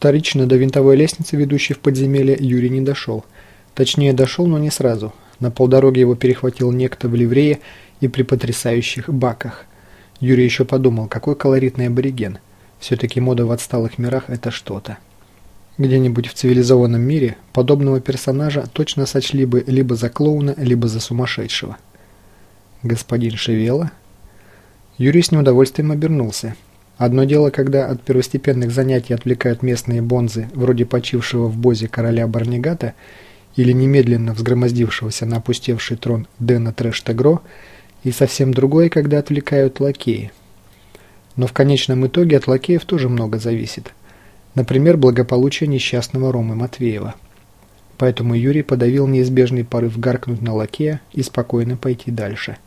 Вторично до винтовой лестницы, ведущей в подземелье, Юрий не дошел. Точнее, дошел, но не сразу. На полдороги его перехватил некто в ливрее и при потрясающих баках. Юрий еще подумал, какой колоритный абориген. Все-таки мода в отсталых мирах – это что-то. Где-нибудь в цивилизованном мире подобного персонажа точно сочли бы либо за клоуна, либо за сумасшедшего. Господин Шевела? Юрий с неудовольствием обернулся. Одно дело, когда от первостепенных занятий отвлекают местные бонзы, вроде почившего в бозе короля Барнигата, или немедленно взгромоздившегося на опустевший трон Дэна Трэш-Тегро, и совсем другое, когда отвлекают лакеи. Но в конечном итоге от лакеев тоже много зависит. Например, благополучие несчастного Ромы Матвеева. Поэтому Юрий подавил неизбежный порыв гаркнуть на лакея и спокойно пойти дальше.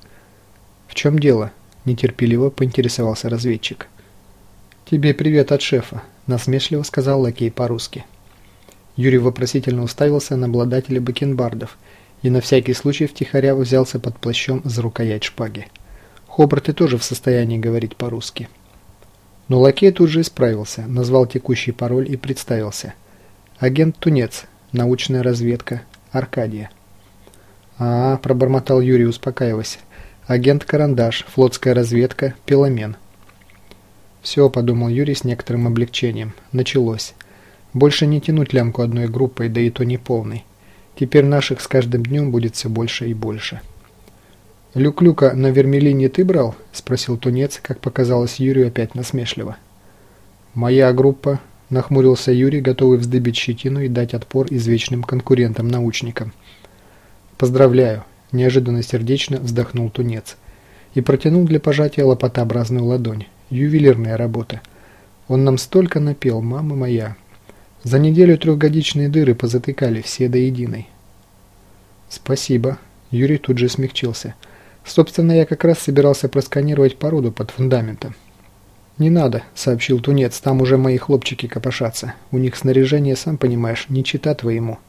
«В чем дело?» – нетерпеливо поинтересовался разведчик. «Тебе привет от шефа», – насмешливо сказал лакей по-русски. Юрий вопросительно уставился на обладателя бакенбардов и на всякий случай втихаря взялся под плащом за рукоять шпаги. Хобарты тоже в состоянии говорить по-русски. Но лакей тут же исправился, назвал текущий пароль и представился. «Агент Тунец, научная разведка, Аркадия». «А, -а – пробормотал Юрий, успокаиваясь. «Агент Карандаш, флотская разведка, Пеломен». «Все», – подумал Юрий с некоторым облегчением. «Началось. Больше не тянуть лямку одной группой, да и то не полной. Теперь наших с каждым днем будет все больше и больше». «Люк-люка на Вермелине ты брал?» – спросил тунец, как показалось Юрию опять насмешливо. «Моя группа», – нахмурился Юрий, готовый вздыбить щетину и дать отпор извечным конкурентам-научникам. «Поздравляю», – неожиданно сердечно вздохнул тунец и протянул для пожатия лопатообразную ладонь. Ювелирная работа. Он нам столько напел, мама моя. За неделю трехгодичные дыры позатыкали все до единой. Спасибо. Юрий тут же смягчился. Собственно, я как раз собирался просканировать породу под фундаментом. «Не надо», — сообщил Тунец, — «там уже мои хлопчики копошатся. У них снаряжение, сам понимаешь, не чита твоему».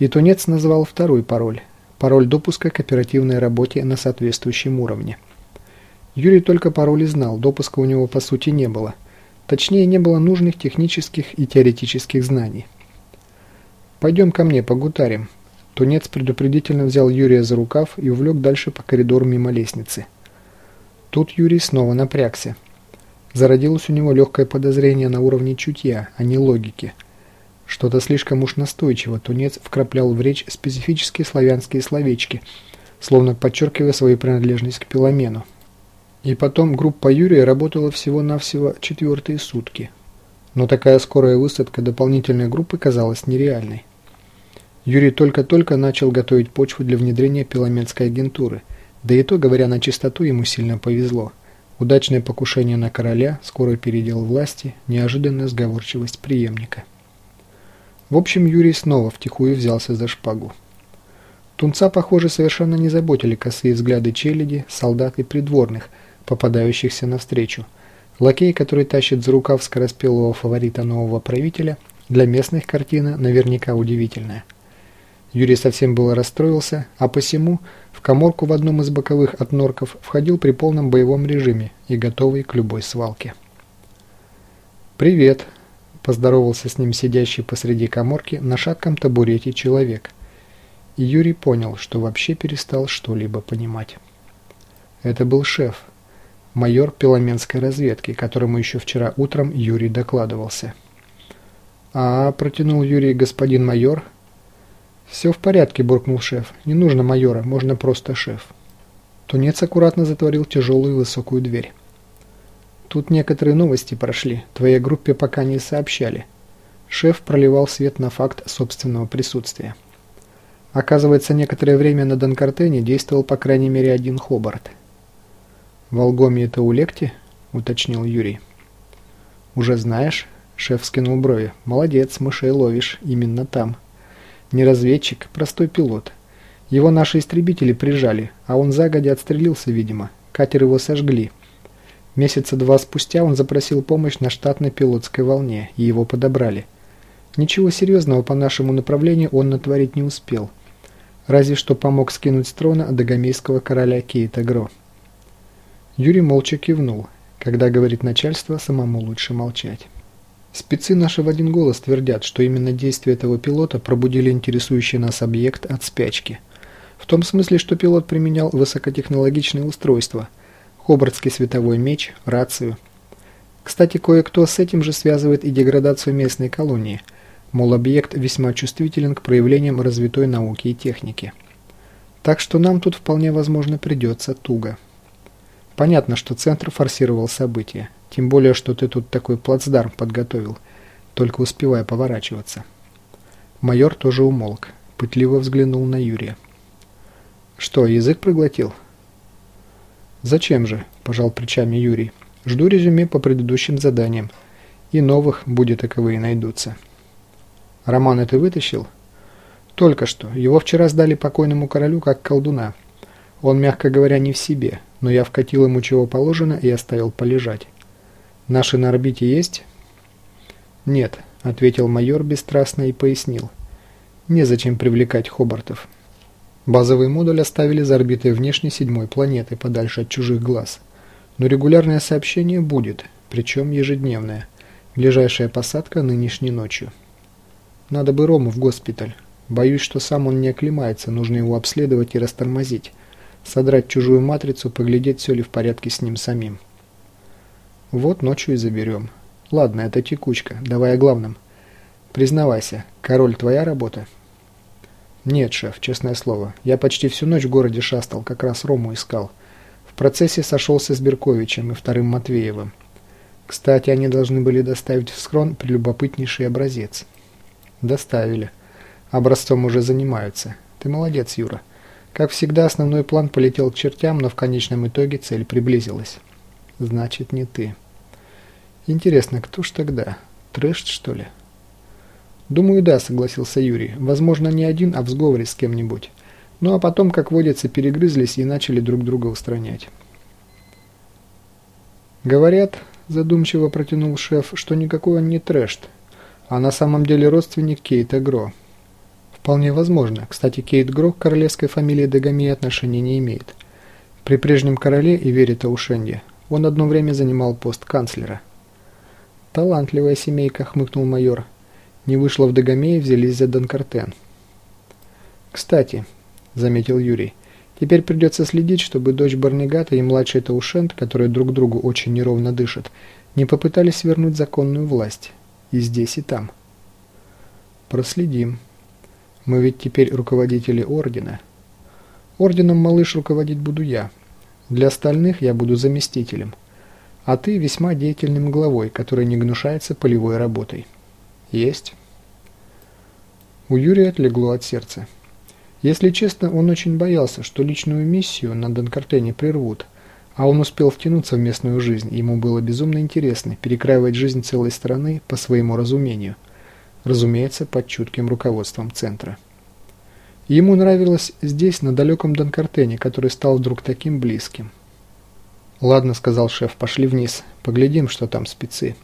И Тунец назвал второй пароль. Пароль допуска к оперативной работе на соответствующем уровне. Юрий только пароли знал, допуска у него по сути не было. Точнее, не было нужных технических и теоретических знаний. «Пойдем ко мне, погутарим». Тунец предупредительно взял Юрия за рукав и увлек дальше по коридору мимо лестницы. Тут Юрий снова напрягся. Зародилось у него легкое подозрение на уровне чутья, а не логики. Что-то слишком уж настойчиво Тунец вкраплял в речь специфические славянские словечки, словно подчеркивая свою принадлежность к Пеломену. И потом группа Юрия работала всего-навсего четвертые сутки. Но такая скорая высадка дополнительной группы казалась нереальной. Юрий только-только начал готовить почву для внедрения пеломенской агентуры. Да и то, говоря на чистоту, ему сильно повезло. Удачное покушение на короля, скорый передел власти, неожиданная сговорчивость преемника. В общем, Юрий снова втихую взялся за шпагу. Тунца, похоже, совершенно не заботили косые взгляды челяди, солдат и придворных – попадающихся навстречу. Лакей, который тащит за рукав скороспелого фаворита нового правителя, для местных картина наверняка удивительная. Юрий совсем было расстроился, а посему в коморку в одном из боковых от норков входил при полном боевом режиме и готовый к любой свалке. «Привет!» – поздоровался с ним сидящий посреди коморки на шатком табурете человек. И Юрий понял, что вообще перестал что-либо понимать. Это был шеф – майор Пеломенской разведки, которому еще вчера утром Юрий докладывался. «А, — протянул Юрий, — господин майор?» «Все в порядке», — буркнул шеф. «Не нужно майора, можно просто шеф». Тунец аккуратно затворил тяжелую высокую дверь. «Тут некоторые новости прошли, твоей группе пока не сообщали». Шеф проливал свет на факт собственного присутствия. Оказывается, некоторое время на Донкартене действовал по крайней мере один Хобарт — «Волгоми это у Лекти?» – уточнил Юрий. «Уже знаешь?» – шеф скинул брови. «Молодец, мышей ловишь. Именно там. Не разведчик, простой пилот. Его наши истребители прижали, а он загодя отстрелился, видимо. Катер его сожгли. Месяца два спустя он запросил помощь на штатной пилотской волне, и его подобрали. Ничего серьезного по нашему направлению он натворить не успел. Разве что помог скинуть с трона дагомейского короля Кейта Гро. Юрий молча кивнул. Когда говорит начальство, самому лучше молчать. Спецы наши в один голос твердят, что именно действия этого пилота пробудили интересующий нас объект от спячки. В том смысле, что пилот применял высокотехнологичные устройства – хобартский световой меч, рацию. Кстати, кое-кто с этим же связывает и деградацию местной колонии, мол, объект весьма чувствителен к проявлениям развитой науки и техники. Так что нам тут вполне возможно придется туго. Понятно, что центр форсировал события. Тем более, что ты тут такой плацдарм подготовил, только успевая поворачиваться. Майор тоже умолк, пытливо взглянул на Юрия. «Что, язык проглотил?» «Зачем же?» – пожал плечами Юрий. «Жду резюме по предыдущим заданиям. И новых, будет таковые, найдутся». «Роман это вытащил?» «Только что. Его вчера сдали покойному королю как колдуна. Он, мягко говоря, не в себе, но я вкатил ему чего положено и оставил полежать. Наши на орбите есть? Нет, ответил майор бесстрастно и пояснил. Незачем привлекать хобартов. Базовый модуль оставили за орбитой внешней седьмой планеты, подальше от чужих глаз. Но регулярное сообщение будет, причем ежедневное. Ближайшая посадка нынешней ночью. Надо бы Рому в госпиталь. Боюсь, что сам он не оклемается, нужно его обследовать и растормозить. Содрать чужую матрицу, поглядеть, все ли в порядке с ним самим. Вот ночью и заберем. Ладно, это текучка. Давай о главном. Признавайся, король твоя работа? Нет, шеф, честное слово. Я почти всю ночь в городе шастал, как раз Рому искал. В процессе сошелся с Берковичем и вторым Матвеевым. Кстати, они должны были доставить в схрон прелюбопытнейший образец. Доставили. Образцом уже занимаются. Ты молодец, Юра. Как всегда, основной план полетел к чертям, но в конечном итоге цель приблизилась. Значит, не ты. Интересно, кто ж тогда? Трэш, что ли? Думаю, да, согласился Юрий. Возможно, не один, а в сговоре с кем-нибудь. Ну а потом, как водится, перегрызлись и начали друг друга устранять. Говорят, задумчиво протянул шеф, что никакой он не трэш, а на самом деле родственник Кейта Гро. Вполне возможно. Кстати, Кейт Гро к королевской фамилии Дагомей отношения не имеет. При прежнем короле и Вере Таушенде он одно время занимал пост канцлера. «Талантливая семейка», — хмыкнул майор. «Не вышло в Дагомее, взялись за Донкартен». «Кстати», — заметил Юрий, — «теперь придется следить, чтобы дочь Барнегата и младший Таушент, которые друг другу очень неровно дышат, не попытались вернуть законную власть. И здесь, и там». «Проследим. Мы ведь теперь руководители Ордена». «Орденом, малыш, руководить буду я. Для остальных я буду заместителем» а ты весьма деятельным главой, который не гнушается полевой работой. Есть. У Юрия отлегло от сердца. Если честно, он очень боялся, что личную миссию на Донкартене прервут, а он успел втянуться в местную жизнь, ему было безумно интересно перекраивать жизнь целой страны по своему разумению, разумеется, под чутким руководством центра. Ему нравилось здесь, на далеком Донкартене, который стал вдруг таким близким. «Ладно», — сказал шеф, — «пошли вниз. Поглядим, что там спецы».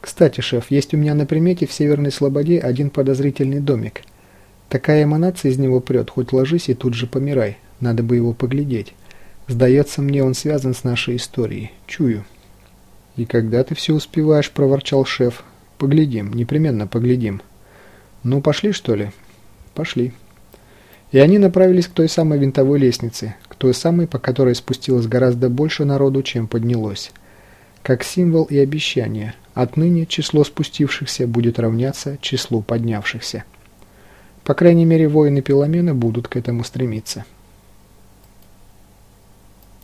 «Кстати, шеф, есть у меня на примете в Северной Слободе один подозрительный домик. Такая эманация из него прет, хоть ложись и тут же помирай. Надо бы его поглядеть. Сдается мне, он связан с нашей историей. Чую». «И когда ты все успеваешь?» – проворчал шеф. «Поглядим, непременно поглядим». «Ну, пошли, что ли?» «Пошли». И они направились к той самой винтовой лестнице, той самой, по которой спустилось гораздо больше народу, чем поднялось. Как символ и обещание, отныне число спустившихся будет равняться числу поднявшихся. По крайней мере, воины Пеломена будут к этому стремиться.